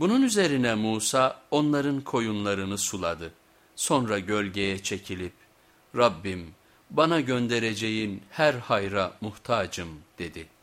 Bunun üzerine Musa onların koyunlarını suladı. Sonra gölgeye çekilip Rabbim bana göndereceğin her hayra muhtacım dedi.''